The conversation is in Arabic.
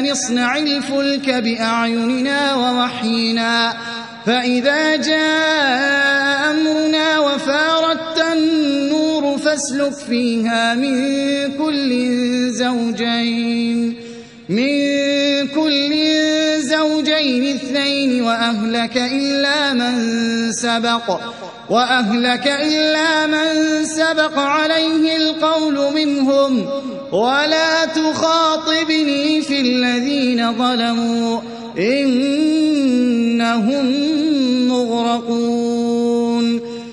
يصنع الفلك بأعيننا ووحينا فإذا جاء أمرنا وفاردت النور فاسلك فيها من كل زوجين من كل زوجين اثنين وأهلك إلا من سبق وأهلك إلا من سبق عليه القول منهم ولا تخاطبني الذين ظلموا إنهم مغرقون.